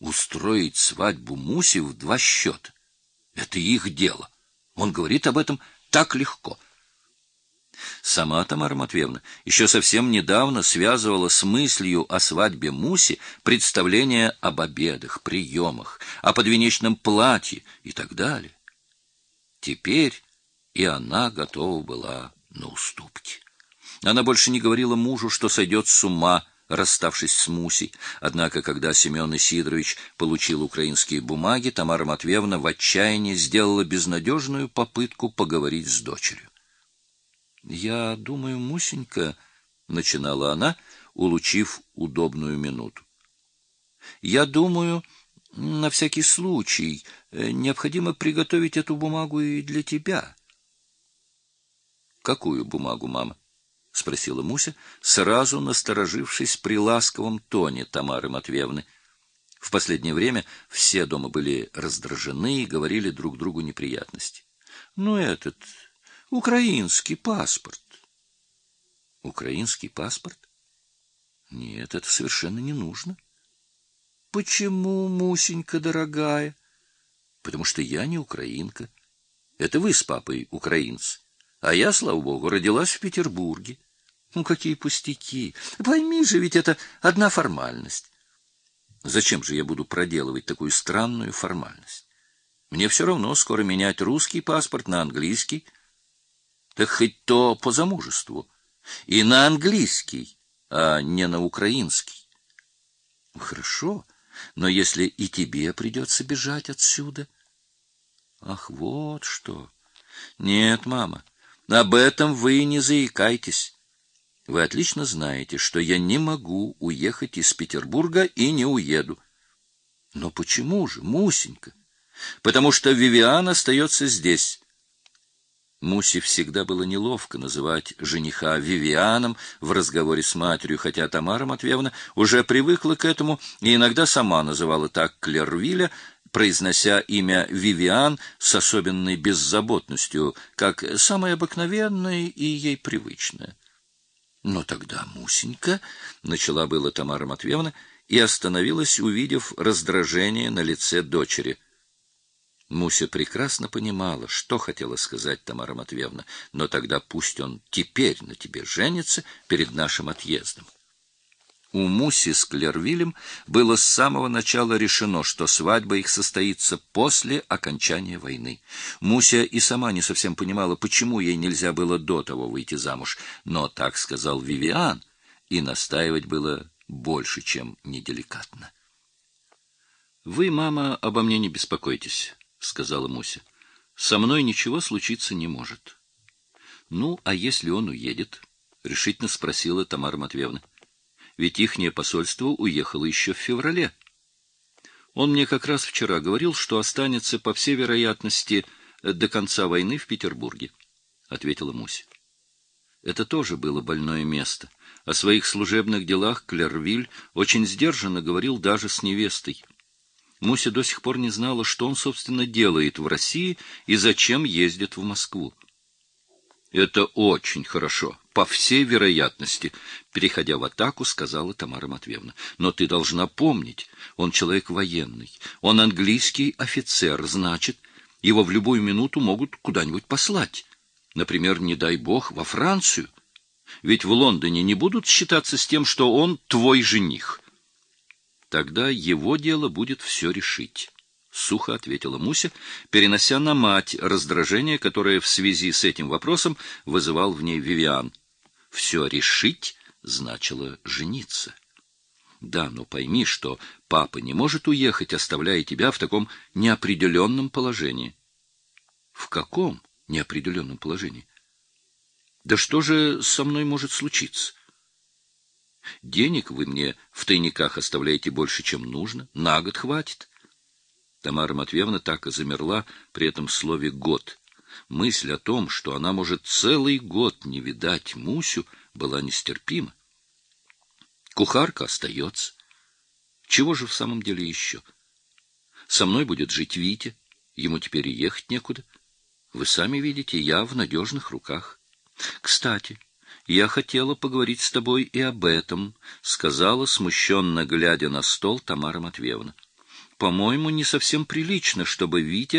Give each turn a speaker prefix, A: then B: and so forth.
A: устроить свадьбу Муси в два счета. Это их дело. Он говорит об этом так легко. Сама Тамара Матвеевна еще совсем недавно связывала с мыслью о свадьбе Муси представления об обедах, приемах, о подвенечном платье и так далее. Теперь и она готова была на уступки. Она больше не говорила мужу, что сойдет с ума, расставшись с Мусей. Однако, когда Семен Исидорович получил украинские бумаги, Тамара Матвеевна в отчаянии сделала безнадежную попытку поговорить с дочерью. «Я думаю, Мусенька...» — начинала она, улучив удобную минуту. «Я думаю, на всякий случай, э, необходимо приготовить эту бумагу и для тебя». «Какую бумагу, мама?» — спросила Муся, сразу насторожившись при ласковом тоне Тамары Матвеевны. В последнее время все дома были раздражены и говорили друг другу неприятности. — Ну, этот... украинский паспорт. — Украинский паспорт? Нет, это совершенно не нужно. — Почему, Мусенька дорогая? — Потому что я не украинка. Это вы с папой украинцы. А я, слава богу, родилась в Петербурге. Ну, какие пустяки! Пойми же, ведь это одна формальность. Зачем же я буду проделывать такую странную формальность? Мне все равно скоро менять русский паспорт на английский. Так хоть то по замужеству. И на английский, а не на украинский. Хорошо, но если и тебе придется бежать отсюда... Ах, вот что! Нет, мама, об этом вы не заикайтесь. Вы отлично знаете, что я не могу уехать из Петербурга и не уеду. Но почему же, Мусенька? Потому что Вивиан остается здесь. Мусе всегда было неловко называть жениха Вивианом в разговоре с матерью, хотя Тамара Матвеевна уже привыкла к этому и иногда сама называла так Клервиля, произнося имя Вивиан с особенной беззаботностью, как самое обыкновенное и ей привычное. Но тогда Мусенька, — начала была Тамара Матвеевна, и остановилась, увидев раздражение на лице дочери. Муся прекрасно понимала, что хотела сказать Тамара Матвеевна, но тогда пусть он теперь на тебе женится перед нашим отъездом. У Муси с Клервилем было с самого начала решено, что свадьба их состоится после окончания войны. Муся и сама не совсем понимала, почему ей нельзя было до того выйти замуж, но так сказал Вивиан, и настаивать было больше, чем неделикатно. — Вы, мама, обо мне не беспокойтесь, — сказала Муся. — Со мной ничего случиться не может. — Ну, а если он уедет? — решительно спросила Тамара Матвеевна ведь ихнее посольство уехало еще в феврале. Он мне как раз вчера говорил, что останется, по всей вероятности, до конца войны в Петербурге, — ответила Муся. Это тоже было больное место. О своих служебных делах Клервиль очень сдержанно говорил даже с невестой. Муся до сих пор не знала, что он, собственно, делает в России и зачем ездит в Москву. Это очень хорошо, по всей вероятности, переходя в атаку, сказала Тамара Матвеевна. Но ты должна помнить, он человек военный, он английский офицер, значит, его в любую минуту могут куда-нибудь послать. Например, не дай бог, во Францию. Ведь в Лондоне не будут считаться с тем, что он твой жених. Тогда его дело будет все решить. — сухо ответила Муся, перенося на мать раздражение, которое в связи с этим вопросом вызывал в ней Вивиан. «Все решить» значило «жениться». Да, но пойми, что папа не может уехать, оставляя тебя в таком неопределенном положении. В каком неопределенном положении? Да что же со мной может случиться? Денег вы мне в тайниках оставляете больше, чем нужно, на год хватит. Тамара Матвеевна так и замерла при этом слове «год». Мысль о том, что она может целый год не видать Мусю, была нестерпима. Кухарка остается. Чего же в самом деле еще? Со мной будет жить Витя, ему теперь и ехать некуда. Вы сами видите, я в надежных руках. Кстати, я хотела поговорить с тобой и об этом, — сказала, смущенно глядя на стол Тамара Матвеевна. По-моему, не совсем прилично, чтобы Витя